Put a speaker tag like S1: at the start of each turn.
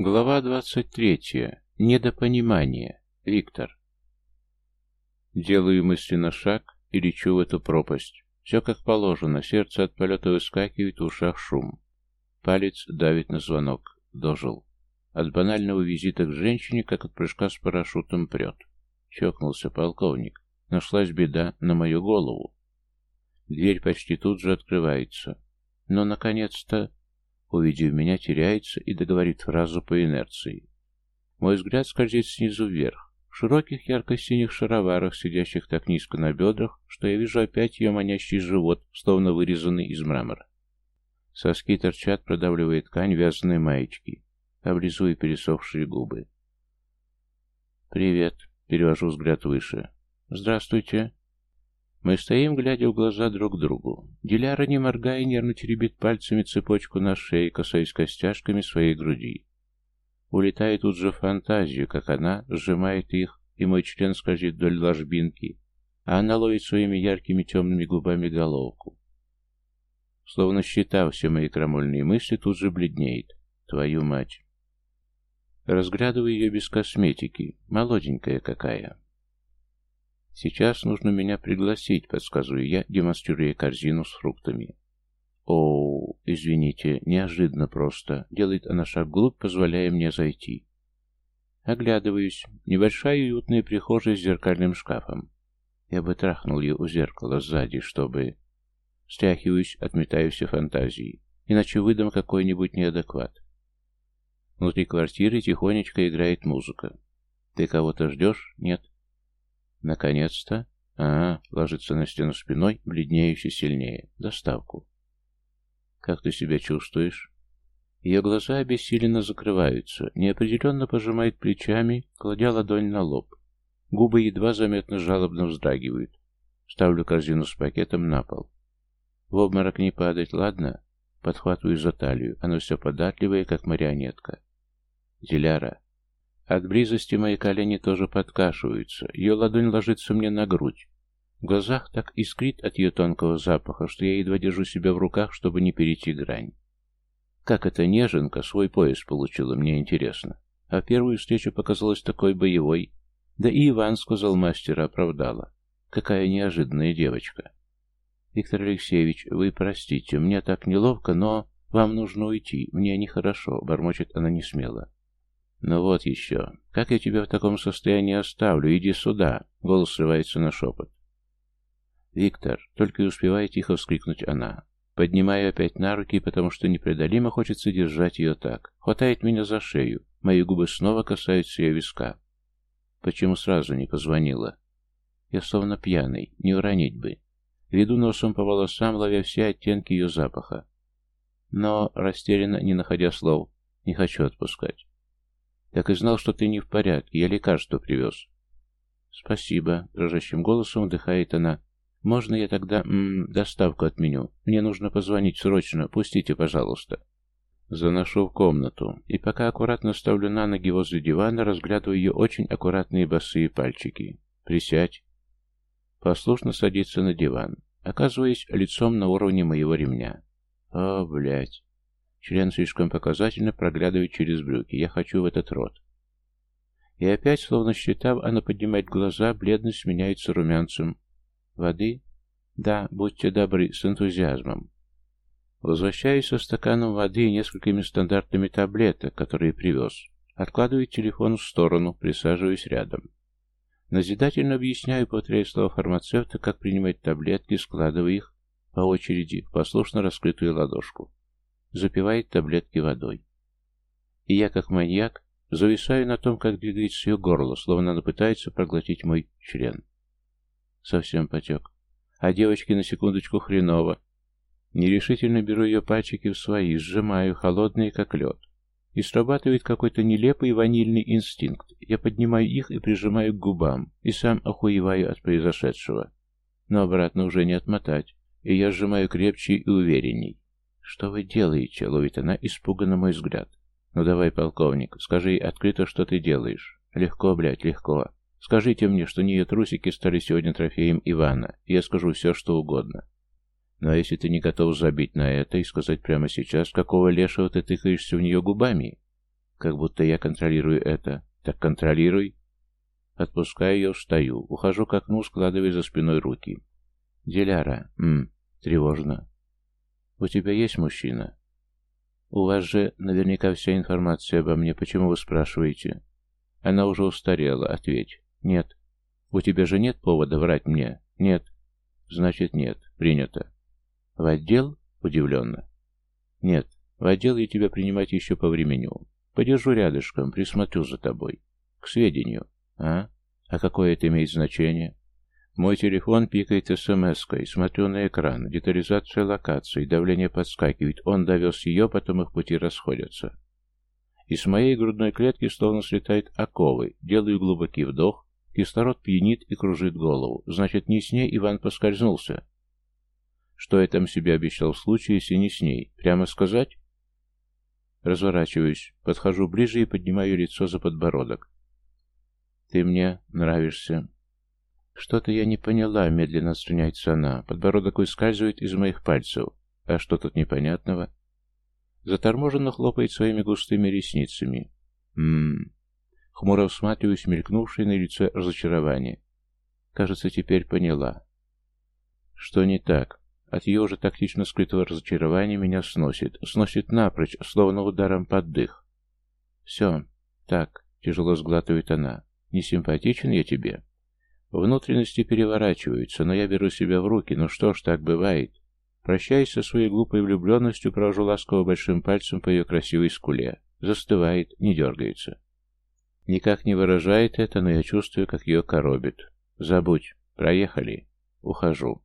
S1: Глава 23. Недопонимание. Виктор. Делаю мысленно шаг и лечу в эту пропасть. Все как положено, сердце от полета выскакивает, в ушах шум. Палец давит на звонок. Дожил. От банального визита к женщине, как от прыжка с парашютом прет. Чокнулся полковник. Нашлась беда на мою голову. Дверь почти тут же открывается. Но, наконец-то, увидев меня, теряется и договорит фразу по инерции. Мой взгляд скользит снизу вверх, в широких ярко-синих шароварах, сидящих так низко на бедрах, что я вижу опять ее манящий живот, словно вырезанный из мрамора. Соски торчат, продавливая ткань вязаной маечки, облизывая пересохшие губы. «Привет», — перевожу взгляд выше. «Здравствуйте», мы стоим, глядя в глаза друг другу. Диляра, не моргая, нервно теребит пальцами цепочку на шее, касаясь костяшками своей груди. Улетает тут же фантазию, как она сжимает их, и мой член скользит вдоль ложбинки, а она ловит своими яркими темными губами головку. Словно считав все мои крамольные мысли, тут же бледнеет. Твою мать. Разглядываю ее без косметики. Молоденькая какая. «Сейчас нужно меня пригласить», — подсказываю я, демонстрируя корзину с фруктами. «Оу, извините, неожиданно просто», — делает она шаг вглубь, позволяя мне зайти. Оглядываюсь. Небольшая уютная прихожая с зеркальным шкафом. Я бы трахнул ее у зеркала сзади, чтобы... Стряхиваюсь, отметаю все фантазии, иначе выдам какой-нибудь неадекват. Внутри квартиры тихонечко играет музыка. Ты кого-то ждешь? Нет? Наконец-то. А, ложится на стену спиной, бледнее сильнее. Доставку. Как ты себя чувствуешь? Ее глаза обессиленно закрываются, неопределенно пожимает плечами, кладя ладонь на лоб. Губы едва заметно жалобно вздрагивают. Ставлю корзину с пакетом на пол. В обморок не падать, ладно? Подхватываю за талию, оно все податливое, как марионетка. Диляра, от близости мои колени тоже подкашиваются, ее ладонь ложится мне на грудь. В глазах так искрит от ее тонкого запаха, что я едва держу себя в руках, чтобы не перейти грань. Как эта неженка свой пояс получила, мне интересно. А первую встречу показалась такой боевой. Да и Иван, сказал мастера, оправдала. Какая неожиданная девочка. Виктор Алексеевич, вы простите, мне так неловко, но вам нужно уйти, мне нехорошо, бормочет она несмело. «Ну вот еще. Как я тебя в таком состоянии оставлю? Иди сюда!» Голос срывается на шепот. «Виктор!» — только и успевает тихо вскрикнуть она. Поднимаю опять на руки, потому что непреодолимо хочется держать ее так. Хватает меня за шею. Мои губы снова касаются ее виска. Почему сразу не позвонила? Я словно пьяный, не уронить бы. Веду носом по волосам, ловя все оттенки ее запаха. Но, растерянно, не находя слов, не хочу отпускать. Так и знал, что ты не в порядке. Я лекарство привез. Спасибо. Дрожащим голосом вдыхает она. Можно я тогда м -м, доставку отменю? Мне нужно позвонить срочно. Пустите, пожалуйста. Заношу в комнату. И пока аккуратно ставлю на ноги возле дивана, разглядываю ее очень аккуратные босые пальчики. Присядь. Послушно садится на диван, оказываясь лицом на уровне моего ремня. О, блядь. Член слишком показательно проглядывает через брюки. Я хочу в этот рот. И опять, словно считав, она поднимает глаза, бледность сменяется румянцем. Воды? Да, будьте добры, с энтузиазмом. Возвращаюсь со стаканом воды и несколькими стандартными таблеток, которые привез. Откладываю телефон в сторону, присаживаюсь рядом. Назидательно объясняю, повторяя слова фармацевта, как принимать таблетки, складывая их по очереди в послушно раскрытую ладошку запивает таблетки водой. И я, как маньяк, зависаю на том, как двигается ее горло, словно она пытается проглотить мой член. Совсем потек. А девочке на секундочку хреново. Нерешительно беру ее пальчики в свои, сжимаю, холодные, как лед. И срабатывает какой-то нелепый ванильный инстинкт. Я поднимаю их и прижимаю к губам, и сам охуеваю от произошедшего. Но обратно уже не отмотать, и я сжимаю крепче и уверенней. «Что вы делаете?» — ловит она испуганно мой взгляд. «Ну давай, полковник, скажи ей открыто, что ты делаешь. Легко, блядь, легко. Скажите мне, что не ее трусики стали сегодня трофеем Ивана, и я скажу все, что угодно. Ну а если ты не готов забить на это и сказать прямо сейчас, какого лешего ты тыкаешься в нее губами? Как будто я контролирую это. Так контролируй. Отпускаю ее, встаю. Ухожу к окну, складывая за спиной руки. Диляра. Ммм, тревожно. У тебя есть мужчина? У вас же наверняка вся информация обо мне. Почему вы спрашиваете? Она уже устарела. Ответь. Нет. У тебя же нет повода врать мне? Нет. Значит, нет. Принято. В отдел? Удивленно. Нет. В отдел я тебя принимать еще по времени. Подержу рядышком, присмотрю за тобой. К сведению. А? А какое это имеет значение? Мой телефон пикает смс-кой, смотрю на экран, детализация локации, давление подскакивает, он довез ее, потом их пути расходятся. Из моей грудной клетки словно слетают оковы, делаю глубокий вдох, кислород пьянит и кружит голову, значит, не с ней Иван поскользнулся. Что я там себе обещал в случае, если не с ней? Прямо сказать? Разворачиваюсь, подхожу ближе и поднимаю лицо за подбородок. «Ты мне нравишься». «Что-то я не поняла», — медленно отстраняется она. Подбородок выскальзывает из моих пальцев. «А что тут непонятного?» Заторможенно хлопает своими густыми ресницами. «Ммм...» Хмуро всматриваюсь мелькнувшее на лице разочарование. Кажется, теперь поняла. Что не так? От ее уже тактично скрытого разочарования меня сносит. Сносит напрочь, словно ударом под дых. «Все. Так», — тяжело сглатывает она. Не симпатичен я тебе? Внутренности переворачиваются, но я беру себя в руки. Ну что ж, так бывает. Прощаясь со своей глупой влюбленностью, провожу ласково большим пальцем по ее красивой скуле. Застывает, не дергается. Никак не выражает это, но я чувствую, как ее коробит. Забудь. Проехали. Ухожу.